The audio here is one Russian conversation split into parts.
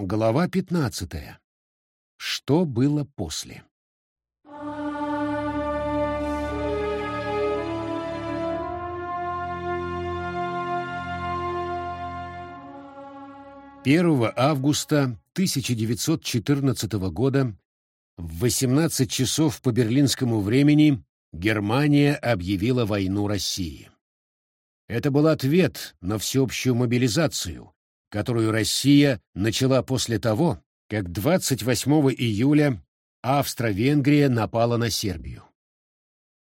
Глава 15. Что было после? Первого августа 1914 года в 18 часов по берлинскому времени Германия объявила войну России. Это был ответ на всеобщую мобилизацию, которую Россия начала после того, как 28 июля Австро-Венгрия напала на Сербию.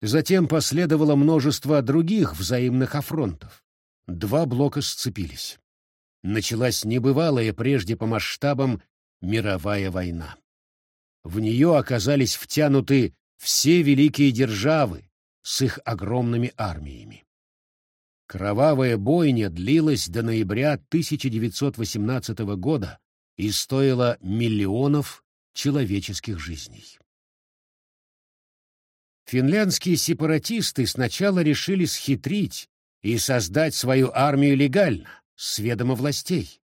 Затем последовало множество других взаимных афронтов. Два блока сцепились. Началась небывалая прежде по масштабам мировая война. В нее оказались втянуты все великие державы с их огромными армиями. Кровавая бойня длилась до ноября 1918 года и стоила миллионов человеческих жизней. Финляндские сепаратисты сначала решили схитрить и создать свою армию легально, с ведома властей.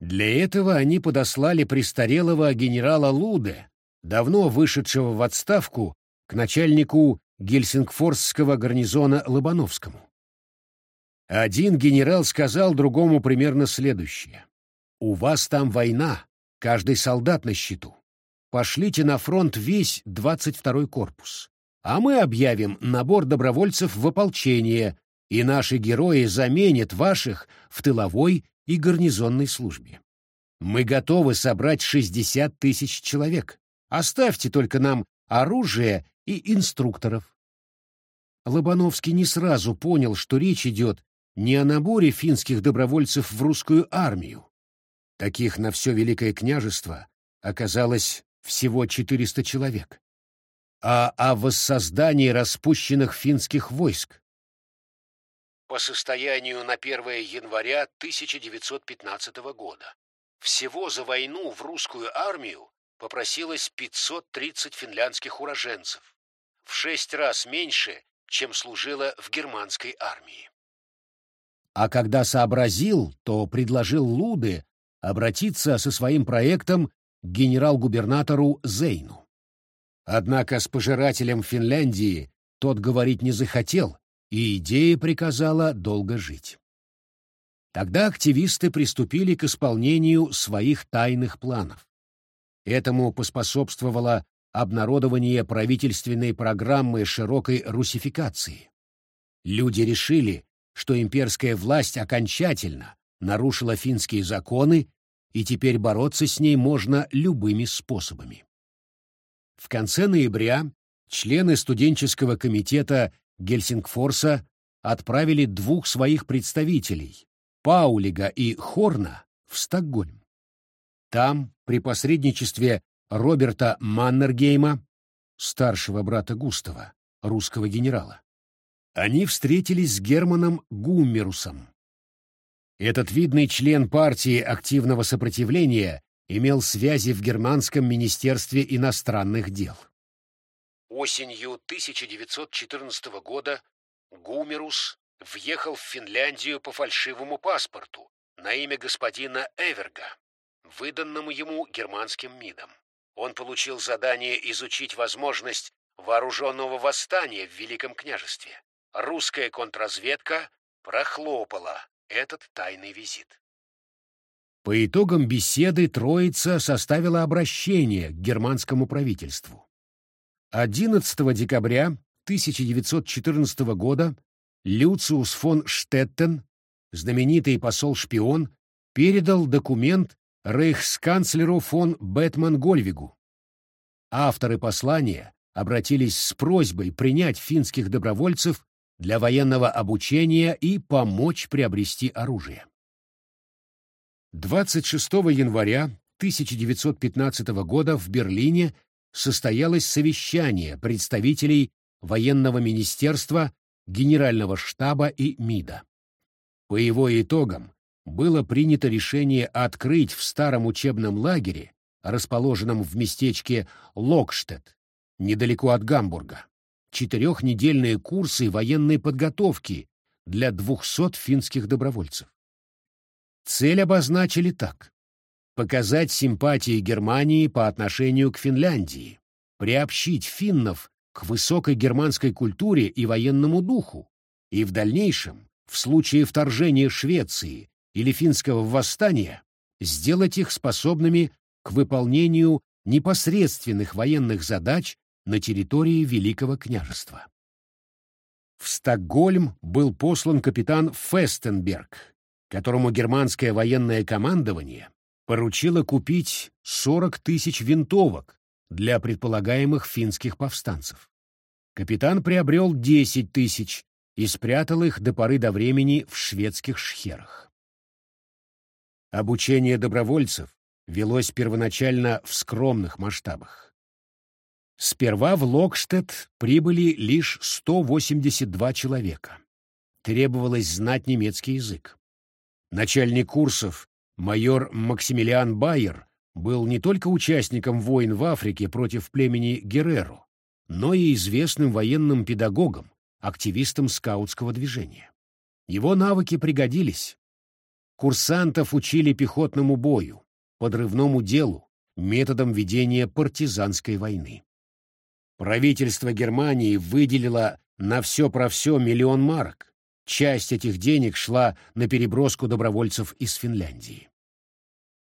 Для этого они подослали престарелого генерала Луде, давно вышедшего в отставку, к начальнику Гельсингфорсского гарнизона Лобановскому. Один генерал сказал другому примерно следующее. «У вас там война, каждый солдат на счету. Пошлите на фронт весь 22-й корпус, а мы объявим набор добровольцев в ополчение, и наши герои заменят ваших в тыловой и гарнизонной службе. Мы готовы собрать 60 тысяч человек. Оставьте только нам оружие и инструкторов». Лобановский не сразу понял, что речь идет не о наборе финских добровольцев в русскую армию. Таких на все Великое княжество оказалось всего 400 человек, а о воссоздании распущенных финских войск. По состоянию на 1 января 1915 года всего за войну в русскую армию попросилось 530 финляндских уроженцев, в шесть раз меньше, чем служило в германской армии а когда сообразил, то предложил Луде обратиться со своим проектом к генерал-губернатору Зейну. Однако с пожирателем Финляндии тот говорить не захотел, и идея приказала долго жить. Тогда активисты приступили к исполнению своих тайных планов. Этому поспособствовало обнародование правительственной программы широкой русификации. Люди решили, что имперская власть окончательно нарушила финские законы, и теперь бороться с ней можно любыми способами. В конце ноября члены студенческого комитета Гельсингфорса отправили двух своих представителей, Паулига и Хорна, в Стокгольм. Там, при посредничестве Роберта Маннергейма, старшего брата Густава, русского генерала, они встретились с Германом Гуммерусом. Этот видный член партии активного сопротивления имел связи в Германском министерстве иностранных дел. Осенью 1914 года Гумерус въехал в Финляндию по фальшивому паспорту на имя господина Эверга, выданному ему германским МИДом. Он получил задание изучить возможность вооруженного восстания в Великом княжестве русская контрразведка прохлопала этот тайный визит. По итогам беседы Троица составила обращение к германскому правительству. 11 декабря 1914 года Люциус фон Штеттен, знаменитый посол-шпион, передал документ рейхсканцлеру фон Бетман-Гольвигу. Авторы послания обратились с просьбой принять финских добровольцев для военного обучения и помочь приобрести оружие. 26 января 1915 года в Берлине состоялось совещание представителей военного министерства, генерального штаба и МИДа. По его итогам было принято решение открыть в старом учебном лагере, расположенном в местечке Локштедт, недалеко от Гамбурга, четырехнедельные курсы военной подготовки для 200 финских добровольцев. Цель обозначили так. показать симпатии Германии по отношению к Финляндии, приобщить финнов к высокой германской культуре и военному духу, и в дальнейшем, в случае вторжения Швеции или финского восстания, сделать их способными к выполнению непосредственных военных задач на территории Великого княжества. В Стокгольм был послан капитан Фестенберг, которому германское военное командование поручило купить 40 тысяч винтовок для предполагаемых финских повстанцев. Капитан приобрел 10 тысяч и спрятал их до поры до времени в шведских шхерах. Обучение добровольцев велось первоначально в скромных масштабах. Сперва в Локштедт прибыли лишь 182 человека. Требовалось знать немецкий язык. Начальник курсов, майор Максимилиан Байер, был не только участником войн в Африке против племени Герреро, но и известным военным педагогом, активистом скаутского движения. Его навыки пригодились. Курсантов учили пехотному бою, подрывному делу, методам ведения партизанской войны. Правительство Германии выделило на все про все миллион марок. Часть этих денег шла на переброску добровольцев из Финляндии.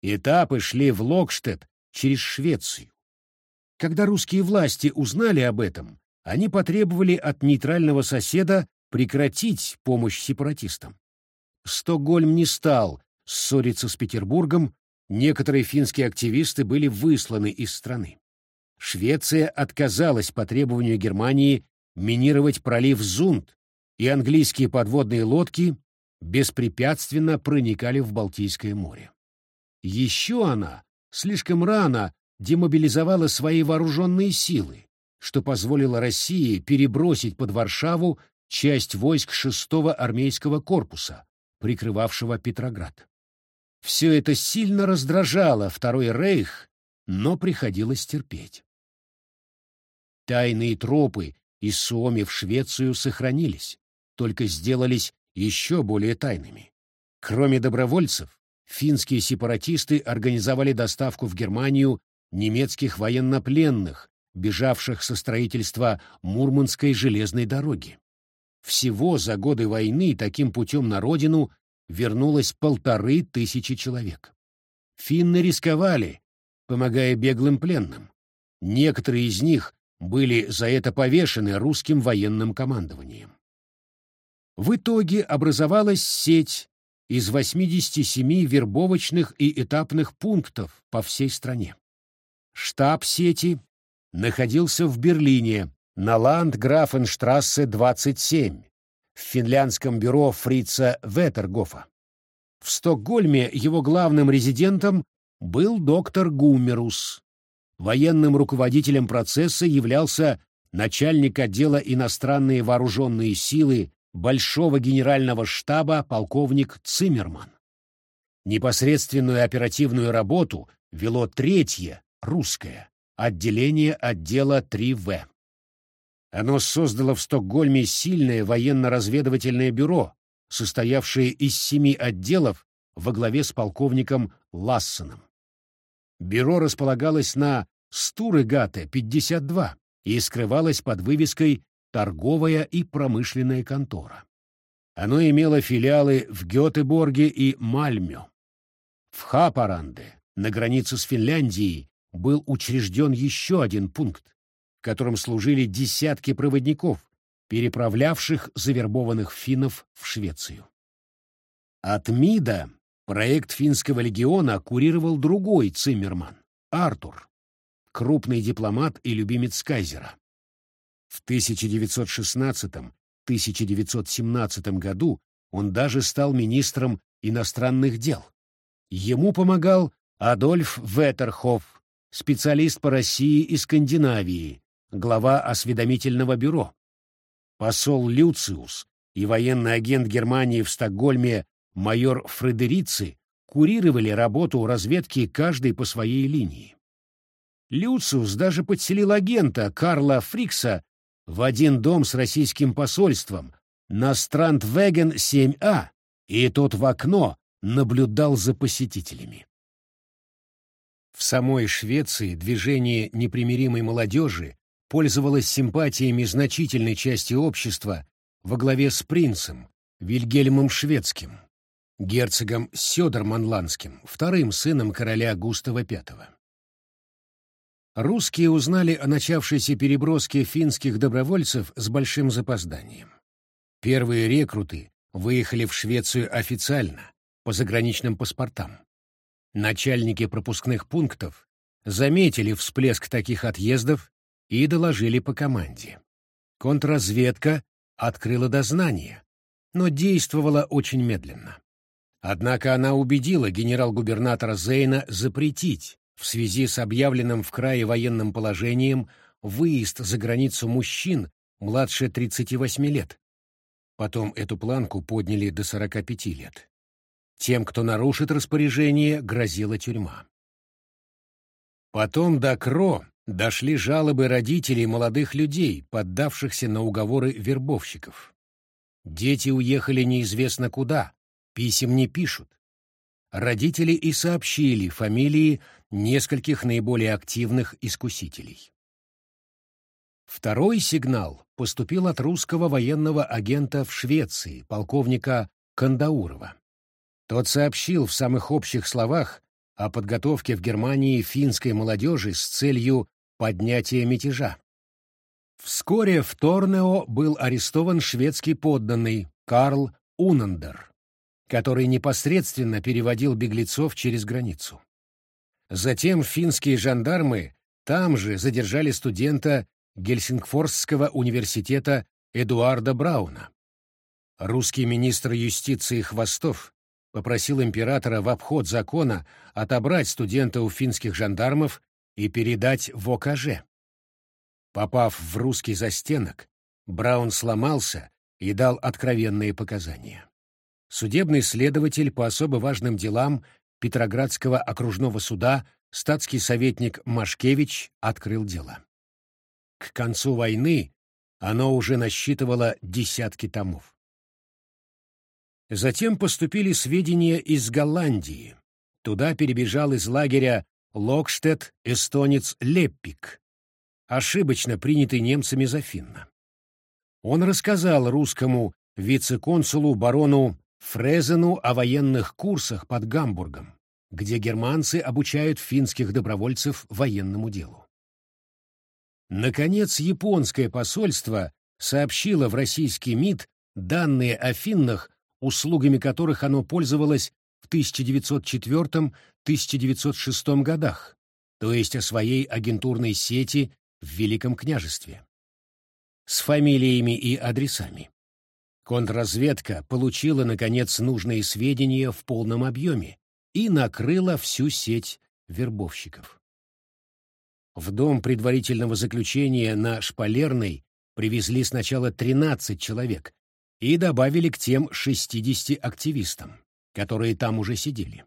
Этапы шли в Локштедт через Швецию. Когда русские власти узнали об этом, они потребовали от нейтрального соседа прекратить помощь сепаратистам. Стокгольм не стал ссориться с Петербургом, некоторые финские активисты были высланы из страны. Швеция отказалась по требованию Германии минировать пролив Зунд, и английские подводные лодки беспрепятственно проникали в Балтийское море. Еще она слишком рано демобилизовала свои вооруженные силы, что позволило России перебросить под Варшаву часть войск 6-го армейского корпуса, прикрывавшего Петроград. Все это сильно раздражало Второй Рейх, но приходилось терпеть. Тайные тропы из Суоми в Швецию сохранились, только сделались еще более тайными. Кроме добровольцев, финские сепаратисты организовали доставку в Германию немецких военнопленных, бежавших со строительства Мурманской железной дороги. Всего за годы войны таким путем на родину вернулось полторы тысячи человек. Финны рисковали, помогая беглым пленным. Некоторые из них были за это повешены русским военным командованием. В итоге образовалась сеть из 87 вербовочных и этапных пунктов по всей стране. Штаб сети находился в Берлине на Ландграфенштрассе 27 в финляндском бюро фрица Ветергофа. В Стокгольме его главным резидентом был доктор Гумерус, Военным руководителем процесса являлся начальник отдела иностранные вооруженные силы Большого генерального штаба полковник Циммерман. Непосредственную оперативную работу вело третье, русское, отделение отдела 3В. Оно создало в Стокгольме сильное военно-разведывательное бюро, состоявшее из семи отделов во главе с полковником Лассеном. Бюро располагалось на Стурыгате, 52, и скрывалось под вывеской «Торговая и промышленная контора». Оно имело филиалы в Гетеборге и Мальмё. В Хапаранде, на границе с Финляндией, был учрежден еще один пункт, в котором служили десятки проводников, переправлявших завербованных финнов в Швецию. От МИДа Проект финского легиона курировал другой Циммерман — Артур, крупный дипломат и любимец Кайзера. В 1916-1917 году он даже стал министром иностранных дел. Ему помогал Адольф Ветерхоф, специалист по России и Скандинавии, глава осведомительного бюро. Посол Люциус и военный агент Германии в Стокгольме майор Фредерици курировали работу разведки каждой по своей линии. Люциус даже подселил агента Карла Фрикса в один дом с российским посольством на Страндвеген 7А, и тот в окно наблюдал за посетителями. самой Швеции движение непримиримой молодежи пользовалось симпатиями значительной части общества во главе с принцем Вильгельмом Шведским, герцогом Сёдерманландским, вторым сыном короля Густава V. Русские узнали о начавшейся переброске финских добровольцев с большим запозданием. Первые рекруты выехали в Швецию официально, по заграничным паспортам. Начальники пропускных пунктов заметили всплеск таких отъездов и доложили по команде. Контрразведка открыла дознание, но действовала очень медленно. Однако она убедила генерал-губернатора Зейна запретить в связи с объявленным в крае военным положением выезд за границу мужчин младше 38 лет. Потом эту планку подняли до 45 лет. Тем, кто нарушит распоряжение, грозила тюрьма. Потом до КРО дошли жалобы родителей молодых людей, поддавшихся на уговоры вербовщиков. Дети уехали неизвестно куда, писем не пишут. Родители и сообщили фамилии нескольких наиболее активных искусителей. Второй сигнал поступил от русского военного агента в Швеции, полковника Кандаурова. Тот сообщил в самых общих словах о подготовке в Германии финской молодежи с целью поднятия мятежа. Вскоре в Торнео был арестован шведский подданный Карл Унандер, который непосредственно переводил беглецов через границу. Затем финские жандармы там же задержали студента Гельсингфорсского университета Эдуарда Брауна. Русский министр юстиции Хвостов попросил императора в обход закона отобрать студента у финских жандармов и передать в ОКЖ. Попав в русский застенок, Браун сломался и дал откровенные показания. Судебный следователь по особо важным делам Петроградского окружного суда статский советник Машкевич открыл дело. К концу войны оно уже насчитывало десятки томов. Затем поступили сведения из Голландии. Туда перебежал из лагеря Локштедт эстонец Леппик, ошибочно принятый немцами за финна. Он рассказал русскому вице-консулу барону Фрезену о военных курсах под Гамбургом, где германцы обучают финских добровольцев военному делу. Наконец, японское посольство сообщило в российский МИД данные о финнах, услугами которых оно пользовалось в 1904-1906 годах, то есть о своей агентурной сети в Великом княжестве. С фамилиями и адресами. Контрразведка получила, наконец, нужные сведения в полном объеме и накрыла всю сеть вербовщиков. В дом предварительного заключения на Шпалерной привезли сначала 13 человек и добавили к тем 60 активистам, которые там уже сидели.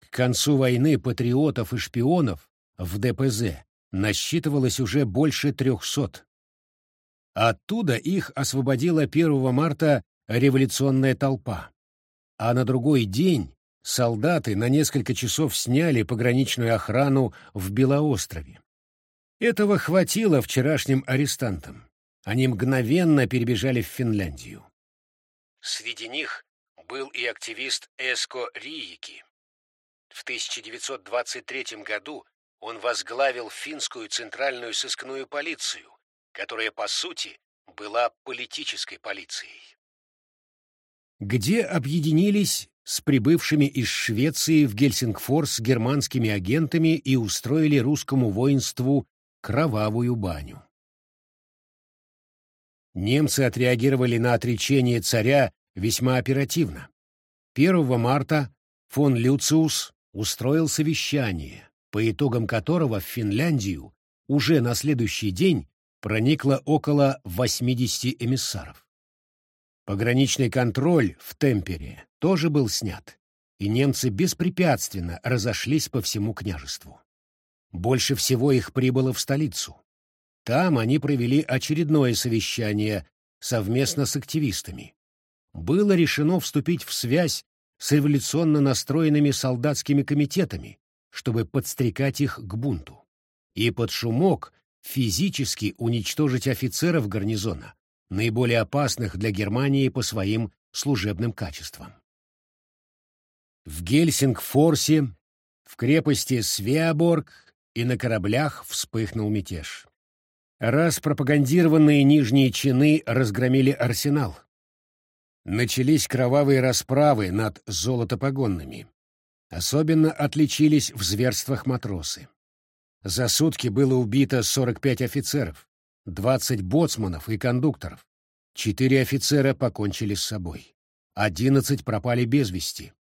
К концу войны патриотов и шпионов в ДПЗ насчитывалось уже больше 300. Оттуда их освободила 1 марта революционная толпа. А на другой день солдаты на несколько часов сняли пограничную охрану в Белоострове. Этого хватило вчерашним арестантам. Они мгновенно перебежали в Финляндию. Среди них был и активист Эско Риики. В 1923 году он возглавил финскую центральную сыскную полицию, которая, по сути, была политической полицией. Где объединились с прибывшими из Швеции в Гельсингфорс германскими агентами и устроили русскому воинству кровавую баню. Немцы отреагировали на отречение царя весьма оперативно. 1 марта фон Люциус устроил совещание, по итогам которого в Финляндию уже на следующий день проникло около 80 эмиссаров. Пограничный контроль в Темпере тоже был снят, и немцы беспрепятственно разошлись по всему княжеству. Больше всего их прибыло в столицу. Там они провели очередное совещание совместно с активистами. Было решено вступить в связь с революционно настроенными солдатскими комитетами, чтобы подстрекать их к бунту, и под шумок физически уничтожить офицеров гарнизона, наиболее опасных для Германии по своим служебным качествам. В Гельсингфорсе, в крепости Свеаборг и на кораблях вспыхнул мятеж. Раз пропагандированные нижние чины разгромили арсенал. Начались кровавые расправы над золотопогонными. Особенно отличились в зверствах матросы. За сутки было убито 45 офицеров, 20 боцманов и кондукторов. Четыре офицера покончили с собой. Одиннадцать пропали без вести.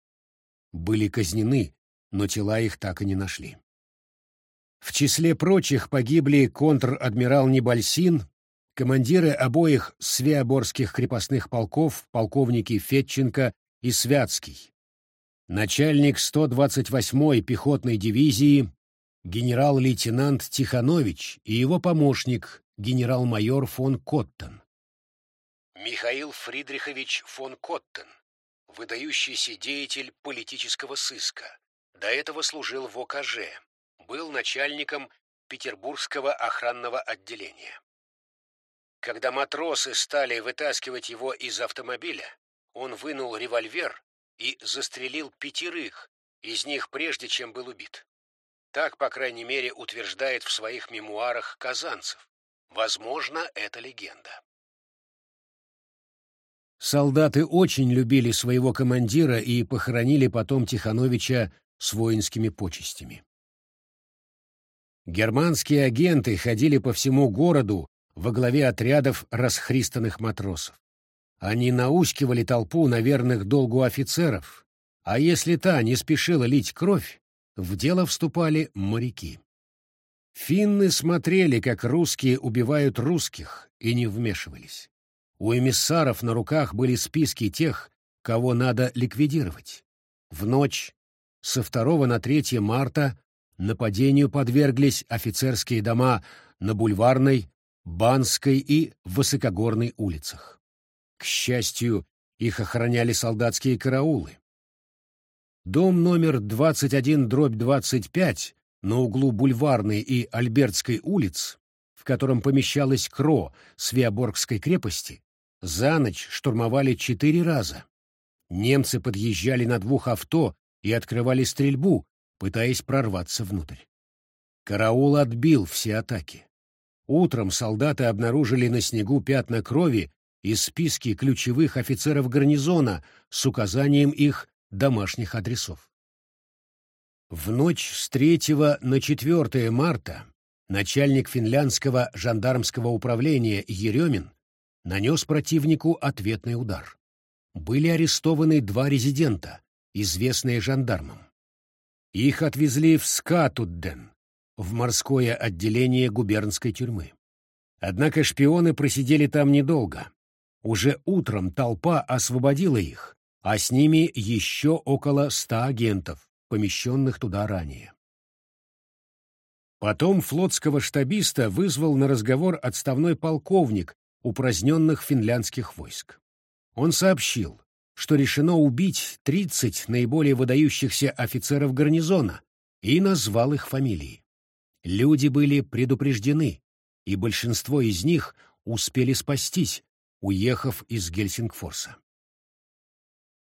Были казнены, но тела их так и не нашли. В числе прочих погибли контр-адмирал Небольсин, командиры обоих свеоборских крепостных полков, полковники Фетченко и Святский, начальник 128-й пехотной дивизии, генерал-лейтенант Тиханович и его помощник, генерал-майор фон Коттен. Михаил Фридрихович фон Коттен, выдающийся деятель политического сыска, до этого служил в ОКЖ, был начальником Петербургского охранного отделения. Когда матросы стали вытаскивать его из автомобиля, он вынул револьвер и застрелил пятерых, из них прежде чем был убит. Так, по крайней мере, утверждает в своих мемуарах Казанцев. Возможно, это легенда. Солдаты очень любили своего командира и похоронили потом Тихановича с воинскими почестями. Германские агенты ходили по всему городу во главе отрядов расхристанных матросов. Они наускивали толпу на верных долгу офицеров, а если та не спешила лить кровь, в дело вступали моряки. Финны смотрели, как русские убивают русских, и не вмешивались. У эмиссаров на руках были списки тех, кого надо ликвидировать. В ночь со 2 на 3 марта нападению подверглись офицерские дома на Бульварной, Банской и Высокогорной улицах. К счастью, их охраняли солдатские караулы. Дом номер 21-25 на углу Бульварной и Альбертской улиц, в котором помещалась КРО Свеоборгской крепости, за ночь штурмовали четыре раза. Немцы подъезжали на двух авто и открывали стрельбу, пытаясь прорваться внутрь. Караул отбил все атаки. Утром солдаты обнаружили на снегу пятна крови и списки ключевых офицеров гарнизона с указанием их домашних адресов. В ночь с 3 на 4 марта начальник финляндского жандармского управления Еремин нанес противнику ответный удар. Были арестованы два резидента, известные жандармам. Их отвезли в Скатудден, в морское отделение губернской тюрьмы. Однако шпионы просидели там недолго. Уже утром толпа освободила их, а с ними еще около ста агентов, помещенных туда ранее. Потом флотского штабиста вызвал на разговор отставной полковник упраздненных финляндских войск. Он сообщил, что решено убить 30 наиболее выдающихся офицеров гарнизона и назвал их фамилии. Люди были предупреждены, и большинство из них успели спастись, уехав из Гельсингфорса.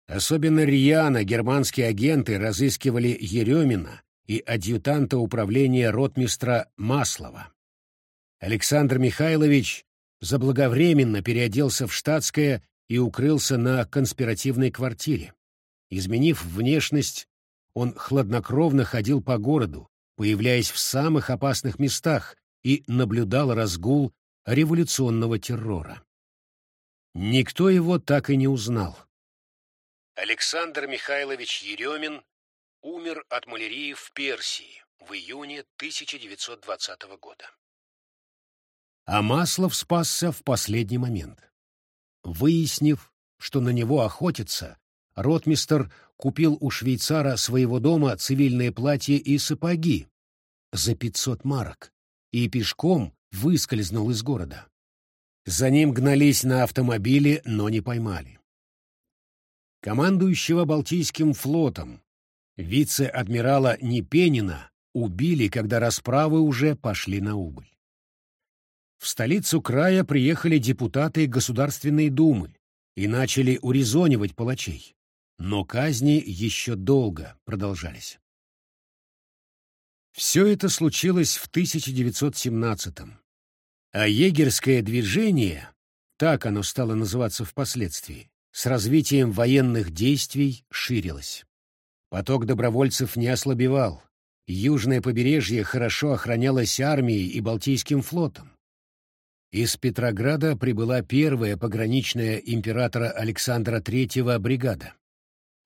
Особенно рьяно германские агенты разыскивали Еремина и адъютанта управления ротмистра Маслова. Александр Михайлович заблаговременно переоделся в штатское и укрылся на конспиративной квартире. Изменив внешность, он хладнокровно ходил по городу, появляясь в самых опасных местах, и наблюдал разгул революционного террора. Никто его так и не узнал. Александр Михайлович Еремин умер от малярии в Персии в июне 1920 года а Маслов спасся в последний момент. Выяснив, что на него охотятся, ротмистер купил у швейцара своего дома цивильное платье и сапоги за 500 марок и пешком выскользнул из города. За ним гнались на автомобиле, но не поймали. Командующего Балтийским флотом Вице-адмирала Непенина убили, когда расправы уже пошли на убыль. В столицу края приехали депутаты Государственной Думы и начали урезонивать палачей, но казни еще долго продолжались. Все это случилось в 1917-м, а егерское движение, так оно стало называться впоследствии, с развитием военных действий ширилось. Поток добровольцев не ослабевал, южное побережье хорошо охранялось армией и Балтийским флотом. Из Петрограда прибыла первая пограничная императора Александра III бригада.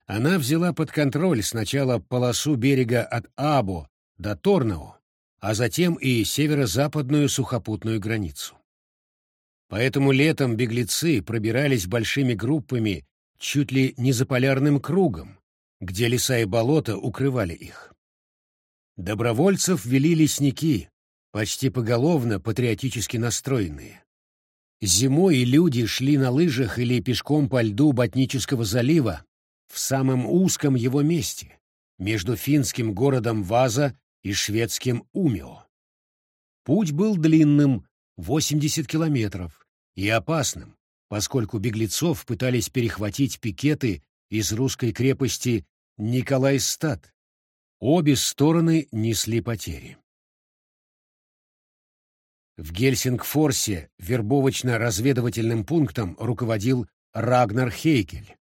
Она взяла под контроль сначала полосу берега от Або до Торнау, а затем и северо-западную сухопутную границу. Поэтому летом беглецы пробирались большими группами чуть ли не за полярным кругом, где леса и болота укрывали их. Добровольцев вели лесники, почти поголовно патриотически настроенные. Зимой люди шли на лыжах или пешком по льду Ботнического залива в самом узком его месте, между финским городом Ваза и шведским Умио. Путь был длинным, 80 километров, и опасным, поскольку беглецов пытались перехватить пикеты из русской крепости Николайстад. Обе стороны несли потери. В Гельсингфорсе вербовочно-разведывательным пунктом руководил Рагнар Хейкель.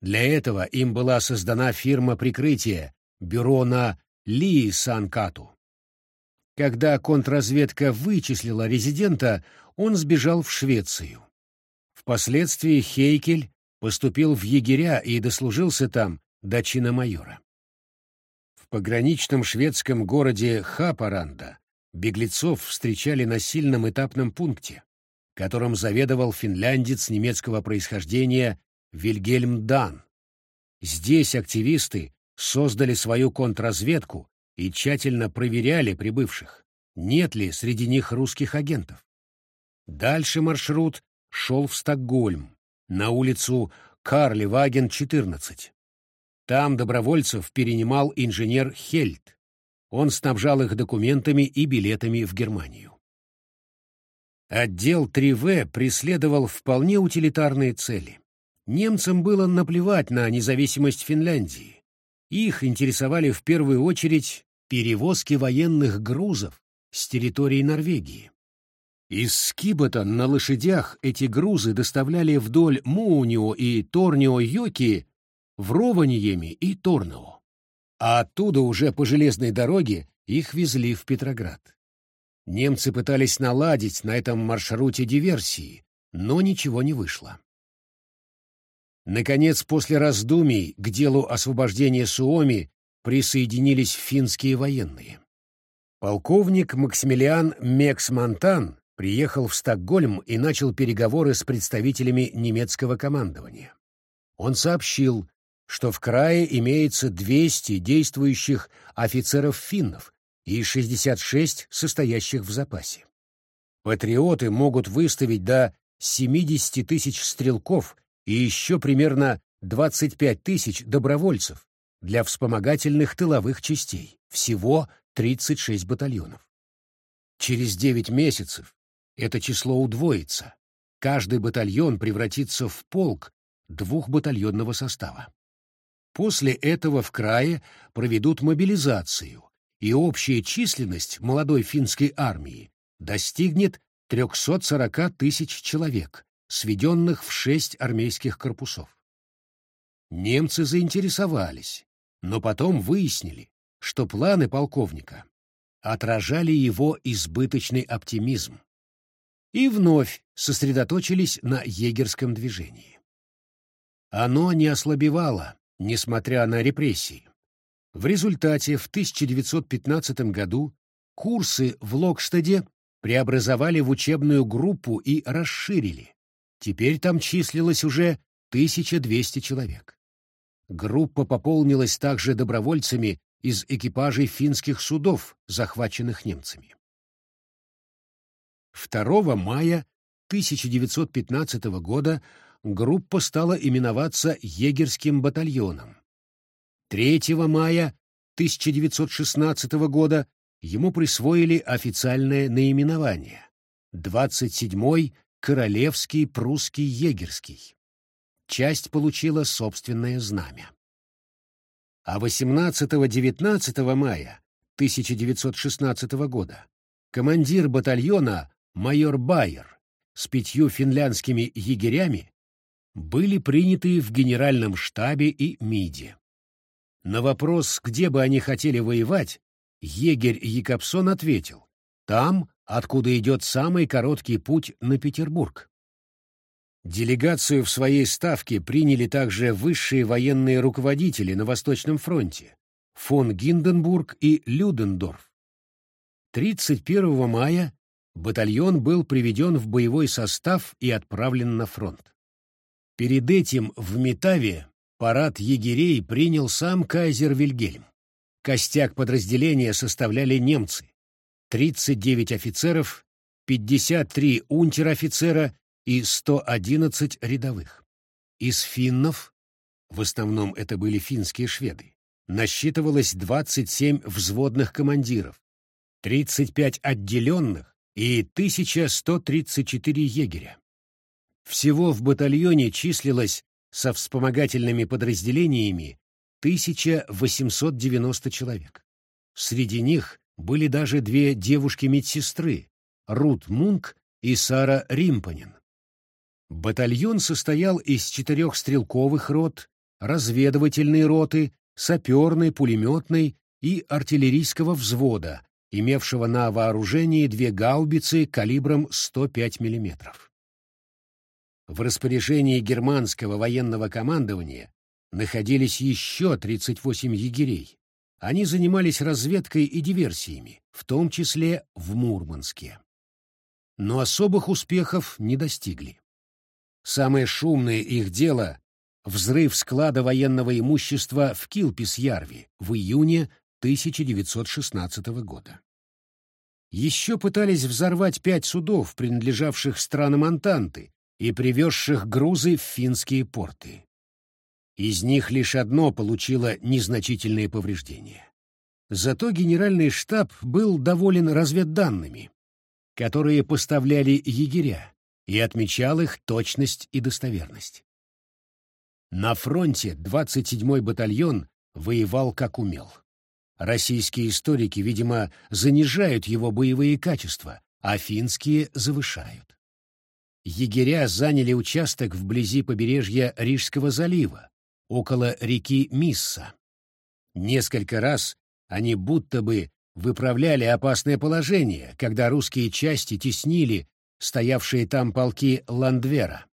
Для этого им была создана фирма прикрытия, бюро на Ли Санкату. Когда контрразведка вычислила резидента, он сбежал в Швецию. Впоследствии Хейкель поступил в егеря и дослужился там до чина майора. В пограничном шведском городе Хапаранда беглецов встречали на сильном этапном пункте, которым заведовал финляндец немецкого происхождения Вильгельм Дан. Здесь активисты создали свою контрразведку и тщательно проверяли прибывших, нет ли среди них русских агентов. Дальше маршрут шел в Стокгольм, на улицу Карли-Ваген, 14. Там добровольцев перенимал инженер Хельт. Он снабжал их документами и билетами в Германию. Отдел 3В преследовал вполне утилитарные цели. Немцам было наплевать на независимость Финляндии. Их интересовали в первую очередь перевозки военных грузов с территории Норвегии. Из Скибота на лошадях эти грузы доставляли вдоль Муунио и Торнио-Йоки в Рованиеме и Торнау а оттуда уже по железной дороге их везли в Петроград. Немцы пытались наладить на этом маршруте диверсии, но ничего не вышло. Наконец, после раздумий к делу освобождения Суоми присоединились финские военные. Полковник Максимилиан Мекс-Монтан приехал в Стокгольм и начал переговоры с представителями немецкого командования. Он сообщил, что в крае имеется 200 действующих офицеров-финнов и 66 состоящих в запасе. Патриоты могут выставить до 70 тысяч стрелков и еще примерно 25 тысяч добровольцев для вспомогательных тыловых частей, всего 36 батальонов. Через 9 месяцев это число удвоится, каждый батальон превратится в полк двухбатальонного состава. После этого в крае проведут мобилизацию, и общая численность молодой финской армии достигнет 340 тысяч человек, сведенных в шесть армейских корпусов. Немцы заинтересовались, но потом выяснили, что планы полковника отражали его избыточный оптимизм и вновь сосредоточились на егерском движении. Оно не ослабевало, несмотря на репрессии. В результате в 1915 году курсы в Локштеде преобразовали в учебную группу и расширили. Теперь там числилось уже 1200 человек. Группа пополнилась также добровольцами из экипажей финских судов, захваченных немцами. 2 мая 1915 года группа стала именоваться егерским батальоном. 3 мая 1916 года ему присвоили официальное наименование 27-й Королевский прусский егерский. Часть получила собственное знамя. А 18-19 мая 1916 года командир батальона майор Байер с пятью финляндскими егерями были приняты в генеральном штабе и МИДе. На вопрос, где бы они хотели воевать, егерь Якобсон ответил «Там, откуда идет самый короткий путь на Петербург». Делегацию в своей ставке приняли также высшие военные руководители на Восточном фронте фон Гинденбург и Людендорф. 31 мая батальон был приведен в боевой состав и отправлен на фронт. Перед этим в Метаве парад егерей принял сам кайзер Вильгельм. Костяк подразделения составляли немцы. 39 офицеров, 53 унтер-офицера и 111 рядовых. Из финнов, в основном это были финские шведы, насчитывалось 27 взводных командиров, 35 отделенных и 1134 егеря. Всего в батальоне числилось со вспомогательными подразделениями 1890 человек. Среди них были даже две девушки-медсестры — Рут Мунк и Сара Римпанин. Батальон состоял из четырех стрелковых рот, разведывательной роты, саперной, пулеметной и артиллерийского взвода, имевшего на вооружении две гаубицы калибром 105 мм. В распоряжении германского военного командования находились еще 38 егерей. Они занимались разведкой и диверсиями, в том числе в Мурманске. Но особых успехов не достигли. Самое шумное их дело — взрыв склада военного имущества в Килпис-Ярви в июне 1916 года. Еще пытались взорвать пять судов, принадлежавших странам Антанты и привезших грузы в финские порты. Из них лишь одно получило незначительные повреждения. Зато генеральный штаб был доволен разведданными, которые поставляли егеря, и отмечал их точность и достоверность. На фронте 27-й батальон воевал как умел. Российские историки, видимо, занижают его боевые качества, а финские завышают. Егеря заняли участок вблизи побережья Рижского залива, около реки Мисса. Несколько раз они будто бы выправляли опасное положение, когда русские части теснили стоявшие там полки Ландвера.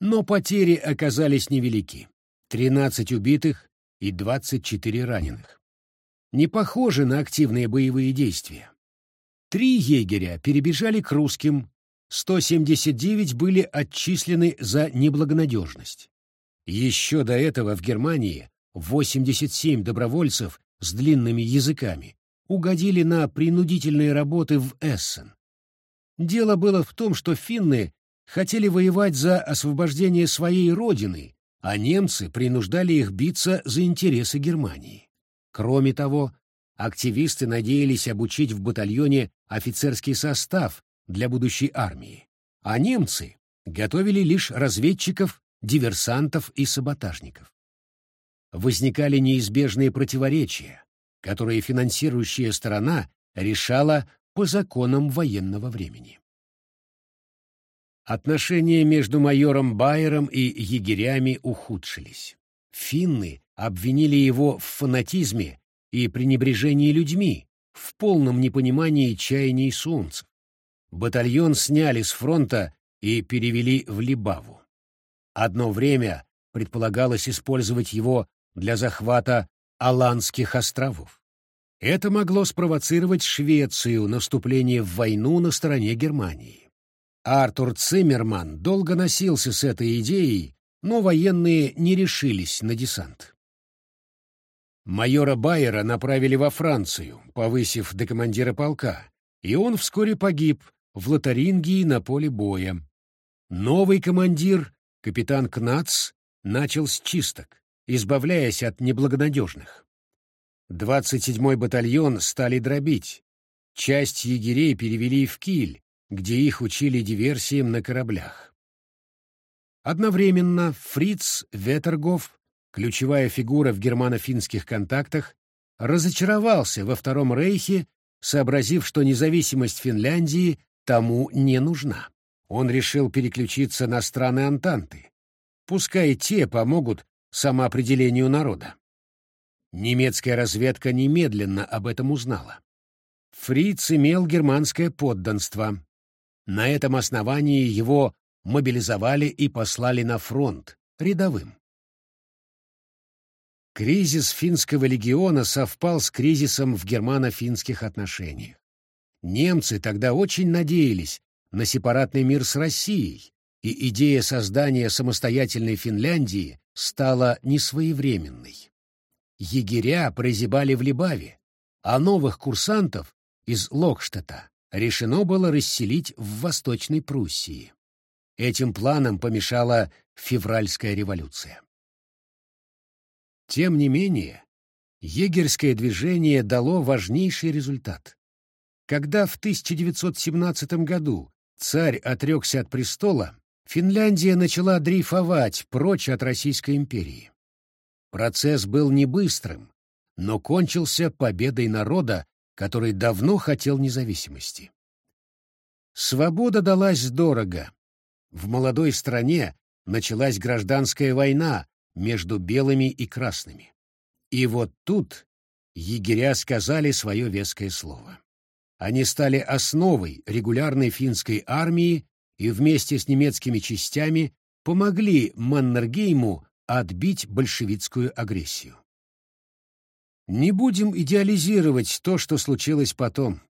Но потери оказались невелики — 13 убитых и 24 раненых. Не похоже на активные боевые действия. Три егеря перебежали к русским, 179 были отчислены за неблагонадежность. Еще до этого в Германии 87 добровольцев с длинными языками угодили на принудительные работы в Эссен. Дело было в том, что финны хотели воевать за освобождение своей родины, а немцы принуждали их биться за интересы Германии. Кроме того, активисты надеялись обучить в батальоне офицерский состав для будущей армии, а немцы готовили лишь разведчиков, диверсантов и саботажников. Возникали неизбежные противоречия, которые финансирующая сторона решала по законам военного времени. Отношения между майором Байером и егерями ухудшились. Финны обвинили его в фанатизме и пренебрежении людьми, в полном непонимании чаяний сумцев. Батальон сняли с фронта и перевели в Либаву. Одно время предполагалось использовать его для захвата Аланских островов. Это могло спровоцировать Швецию на вступление в войну на стороне Германии. Артур Циммерман долго носился с этой идеей, но военные не решились на десант. Майора Байера направили во Францию, повысив до командира полка, и он вскоре погиб в Лотарингии на поле боя. Новый командир, капитан Кнац, начал с чисток избавляясь от неблагонадежных. 27-й батальон стали дробить. Часть егерей перевели в Киль, где их учили диверсиям на кораблях. Одновременно Фриц Ветергоф, ключевая фигура в германо-финских контактах, разочаровался во Втором Рейхе, сообразив, что независимость Финляндии тому не нужна. Он решил переключиться на страны Антанты. Пускай те помогут самоопределению народа. Немецкая разведка немедленно об этом узнала. Фриц имел германское подданство. На этом основании его мобилизовали и послали на фронт, рядовым. Кризис финского легиона совпал с кризисом в германо-финских отношениях. Немцы тогда очень надеялись на сепаратный мир с Россией, и идея создания самостоятельной Финляндии стала несвоевременной. Егеря прозябали в Либаве, а новых курсантов из Локштета решено было расселить в Восточной Пруссии. Этим планам помешала февральская революция. Тем не менее, егерское движение дало важнейший результат. Когда в 1917 году царь отрекся от престола, Финляндия начала дрейфовать прочь от Российской империи. Процесс был не быстрым, но кончился победой народа, который давно хотел независимости. Свобода далась дорого. В молодой стране началась гражданская война, между белыми и красными. И вот тут егеря сказали свое веское слово. Они стали основой регулярной финской армии и вместе с немецкими частями помогли Маннергейму отбить большевистскую агрессию. Не будем идеализировать то, что случилось потом.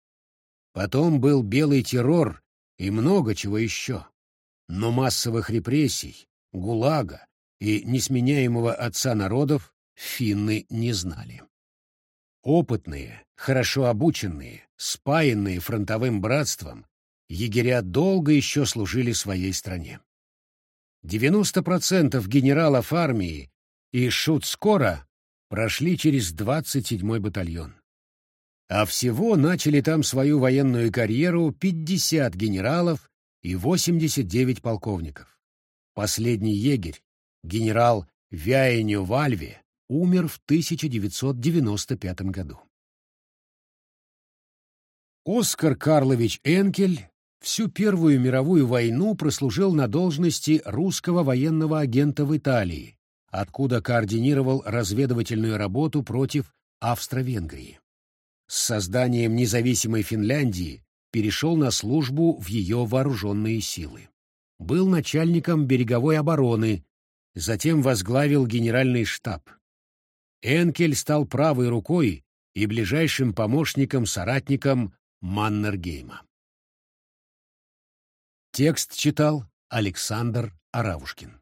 Потом был белый террор и много чего еще. Но массовых репрессий, ГУЛАГа, и несменяемого отца народов финны не знали. Опытные, хорошо обученные, спаянные фронтовым братством, егеря долго еще служили своей стране. 90% генералов армии и шут-скоро прошли через 27-й батальон. А всего начали там свою военную карьеру 50 генералов и 89 полковников. Последний егерь, генерал Вяйню Вальви умер в 1995 году. Оскар Карлович Энкель всю Первую мировую войну прослужил на должности русского военного агента в Италии, откуда координировал разведывательную работу против Австро-Венгрии. С созданием независимой Финляндии перешел на службу в ее вооруженные силы. Был начальником береговой обороны затем возглавил генеральный штаб. Энкель стал правой рукой и ближайшим помощником-соратником Маннергейма. Текст читал Александр Аравушкин.